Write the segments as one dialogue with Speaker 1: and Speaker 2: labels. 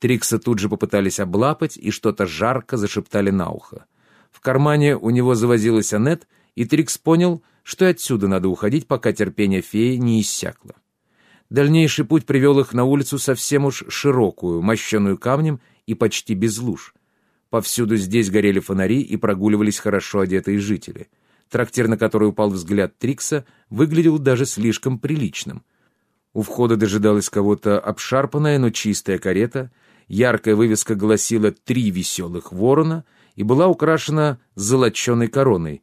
Speaker 1: Трикса тут же попытались облапать и что-то жарко зашептали на ухо. В кармане у него завозилась Аннет, и Трикс понял, что отсюда надо уходить, пока терпение феи не иссякло. Дальнейший путь привел их на улицу совсем уж широкую, мощенную камнем и почти без луж. Повсюду здесь горели фонари и прогуливались хорошо одетые жители. Трактир, на который упал взгляд Трикса, выглядел даже слишком приличным. У входа дожидалась кого-то обшарпанная, но чистая карета, яркая вывеска гласила «Три веселых ворона» и была украшена золоченой короной.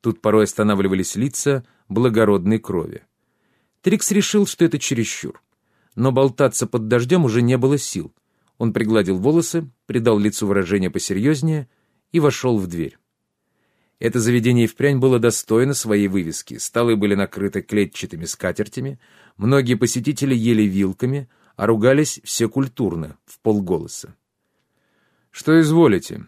Speaker 1: Тут порой останавливались лица благородной крови. Трикс решил, что это чересчур. Но болтаться под дождем уже не было сил. Он пригладил волосы, придал лицу выражение посерьезнее и вошел в дверь. Это заведение и впрямь было достойно своей вывески. Столы были накрыты клетчатыми скатертями, многие посетители ели вилками, а ругались все культурно, в полголоса. «Что изволите?»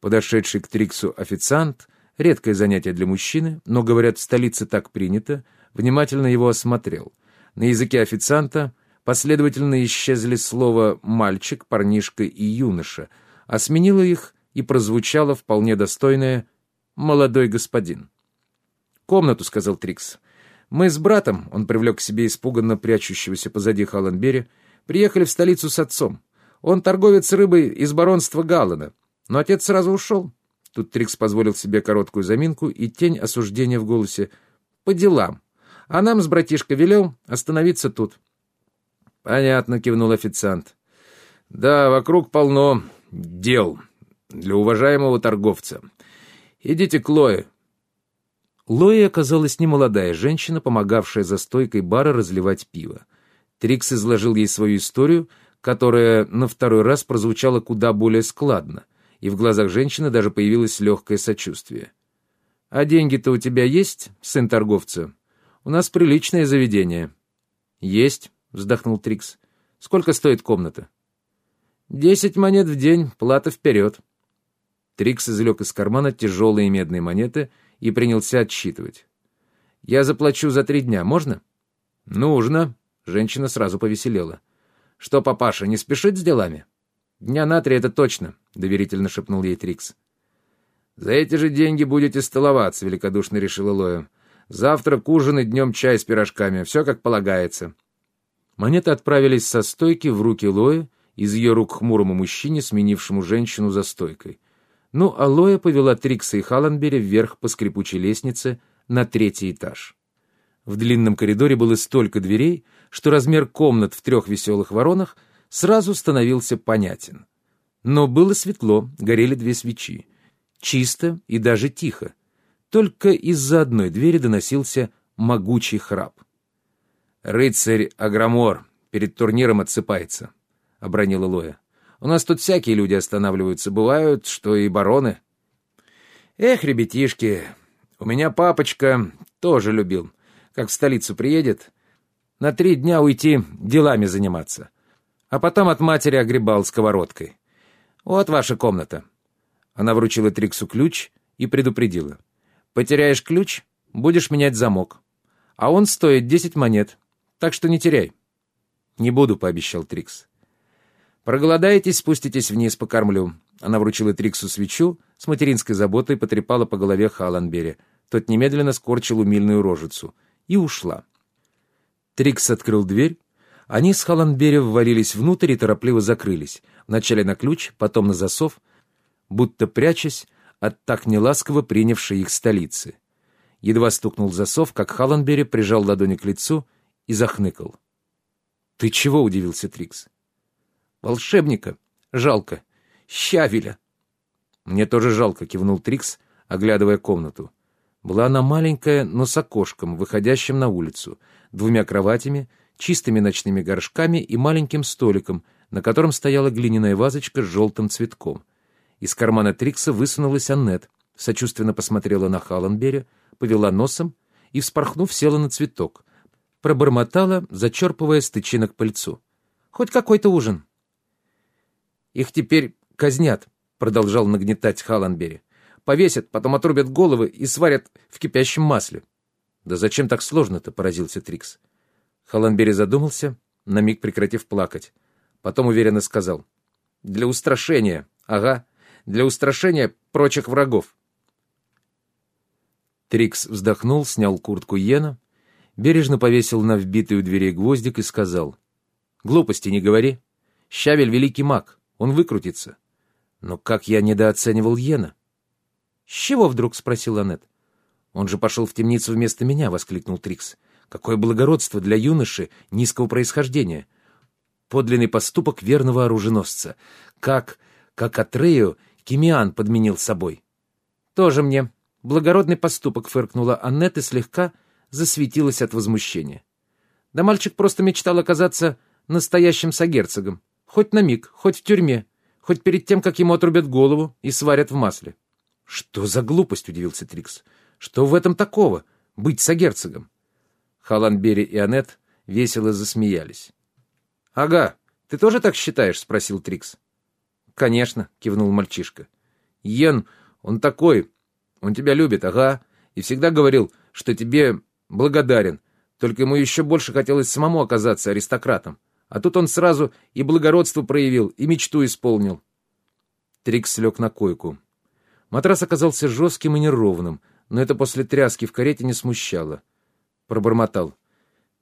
Speaker 1: Подошедший к Триксу официант, редкое занятие для мужчины, но, говорят, в столице так принято, внимательно его осмотрел. На языке официанта последовательно исчезли слова «мальчик», «парнишка» и «юноша», а сменило их и прозвучало вполне достойное «молодой господин». «Комнату», — сказал Трикс. «Мы с братом», — он привлек к себе испуганно прячущегося позади Халленбери, «приехали в столицу с отцом. Он торговец рыбой из баронства Галлана, но отец сразу ушел». Тут Трикс позволил себе короткую заминку и тень осуждения в голосе. «По делам. А нам с братишкой велел остановиться тут». «Понятно», — кивнул официант. «Да, вокруг полно дел для уважаемого торговца. Идите к Лое». Лоя оказалась немолодая женщина, помогавшая за стойкой бара разливать пиво. Трикс изложил ей свою историю, которая на второй раз прозвучала куда более складно, и в глазах женщины даже появилось легкое сочувствие. «А деньги-то у тебя есть, сын торговца?» У нас приличное заведение». «Есть», — вздохнул Трикс. «Сколько стоит комната?» «Десять монет в день, плата вперед». Трикс извлек из кармана тяжелые медные монеты и принялся отсчитывать. «Я заплачу за три дня, можно?» «Нужно», — женщина сразу повеселела. «Что, папаша, не спешит с делами?» «Дня на три это точно», — доверительно шепнул ей Трикс. «За эти же деньги будете столоваться», — великодушно решила Лоя. Завтра ужин и днем чай с пирожками. Все как полагается». Монеты отправились со стойки в руки Лои, из ее рук хмурому мужчине, сменившему женщину за стойкой. Ну, а Лоя повела Трикса и Халленбери вверх по скрипучей лестнице на третий этаж. В длинном коридоре было столько дверей, что размер комнат в трех веселых воронах сразу становился понятен. Но было светло, горели две свечи. Чисто и даже тихо. Только из-за одной двери доносился могучий храп. «Рыцарь Агромор перед турниром отсыпается», — обронила Лоя. «У нас тут всякие люди останавливаются. Бывают, что и бароны». «Эх, ребятишки, у меня папочка тоже любил. Как в столицу приедет, на три дня уйти делами заниматься. А потом от матери огребал сковородкой. Вот ваша комната». Она вручила Триксу ключ и предупредила. Потеряешь ключ — будешь менять замок. А он стоит десять монет, так что не теряй. «Не буду», — пообещал Трикс. «Проголодаетесь, спуститесь вниз, покормлю». Она вручила Триксу свечу, с материнской заботой потрепала по голове Халанбери. Тот немедленно скорчил умильную рожицу и ушла. Трикс открыл дверь. Они с Халанбери ввалились внутрь и торопливо закрылись. Вначале на ключ, потом на засов, будто прячась от так неласково принявшей их столицы. Едва стукнул засов, как Халленбери прижал ладони к лицу и захныкал. «Ты чего?» — удивился Трикс. «Волшебника. Жалко. Щавеля». «Мне тоже жалко», — кивнул Трикс, оглядывая комнату. Была она маленькая, но с окошком, выходящим на улицу, двумя кроватями, чистыми ночными горшками и маленьким столиком, на котором стояла глиняная вазочка с желтым цветком — из кармана Трикса высунулась Аннет, сочувственно посмотрела на Халленбери, повела носом и, вспорхнув, села на цветок. Пробормотала, зачерпывая с тычинок пыльцу. «Хоть какой-то ужин». «Их теперь казнят», — продолжал нагнетать Халленбери. «Повесят, потом отрубят головы и сварят в кипящем масле». «Да зачем так сложно-то?» — поразился Трикс. Халленбери задумался, на миг прекратив плакать. Потом уверенно сказал. Для устрашения. Ага. Для устрашения прочих врагов. Трикс вздохнул, снял куртку Йена, бережно повесил на вбитый у дверей гвоздик и сказал. «Глупости не говори. Щавель — великий маг, он выкрутится. Но как я недооценивал Йена?» «С чего вдруг?» — спросил Аннет. «Он же пошел в темницу вместо меня!» — воскликнул Трикс. «Какое благородство для юноши низкого происхождения! Подлинный поступок верного оруженосца! Как, как Атрею Кимиан подменил собой!» «Тоже мне благородный поступок!» — фыркнула Аннет и слегка засветилась от возмущения. «Да мальчик просто мечтал оказаться настоящим сагерцогом. Хоть на миг, хоть в тюрьме, хоть перед тем, как ему отрубят голову и сварят в масле». «Что за глупость?» — удивился Трикс. «Что в этом такого? Быть сагерцогом?» Халанбери и Аннет весело засмеялись. «Ага, ты тоже так считаешь?» — спросил Трикс. «Конечно», — кивнул мальчишка. «Йен, он такой, он тебя любит, ага, и всегда говорил, что тебе благодарен, только ему еще больше хотелось самому оказаться аристократом. А тут он сразу и благородство проявил, и мечту исполнил». Трикс лег на койку. Матрас оказался жестким и неровным, но это после тряски в карете не смущало. Пробормотал.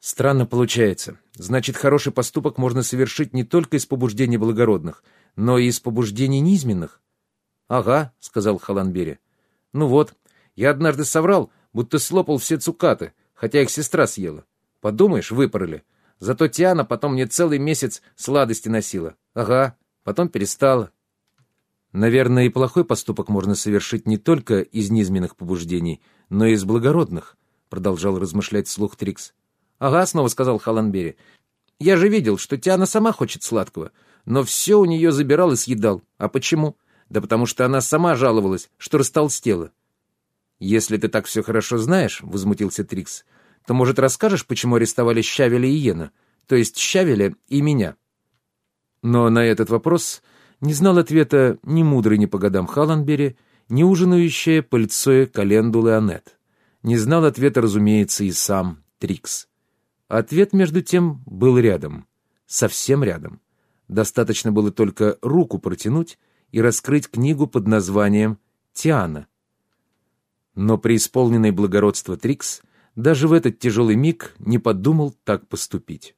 Speaker 1: Странно получается. Значит, хороший поступок можно совершить не только из побуждений благородных, но и из побуждений низменных. — Ага, — сказал Халанбери. — Ну вот, я однажды соврал, будто слопал все цукаты, хотя их сестра съела. Подумаешь, выпороли. Зато Тиана потом мне целый месяц сладости носила. Ага, потом перестала. Наверное, и плохой поступок можно совершить не только из низменных побуждений, но и из благородных, — продолжал размышлять вслух Трикс. — Ага, — снова сказал Халанбери. — Я же видел, что Тиана сама хочет сладкого, но все у нее забирал и съедал. А почему? Да потому что она сама жаловалась, что растолстела. — Если ты так все хорошо знаешь, — возмутился Трикс, — то, может, расскажешь, почему арестовали Щавеля и Йена, то есть Щавеля и меня? Но на этот вопрос не знал ответа ни мудрый не по годам Халанбери, ни ужинающая пыльцой календулы Аннет. Не знал ответа, разумеется, и сам Трикс. Ответ, между тем, был рядом. Совсем рядом. Достаточно было только руку протянуть и раскрыть книгу под названием «Тиана». Но при исполненной благородства Трикс даже в этот тяжелый миг не подумал так поступить.